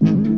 Mm-hmm.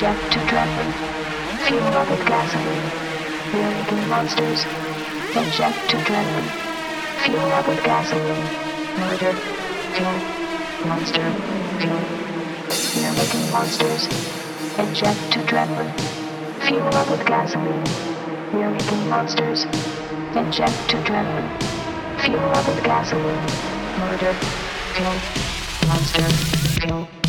Inject adrenaline. Fuel up with gasoline. Making monsters. Inject adrenaline. Fuel up with gasoline. Murder. Fuel. Monster. Fuel. Making monsters. Inject adrenaline. Fuel up with gasoline. Making monsters. Inject adrenaline. Fuel up with gasoline. Murder. Fuel. Monster. Fuel.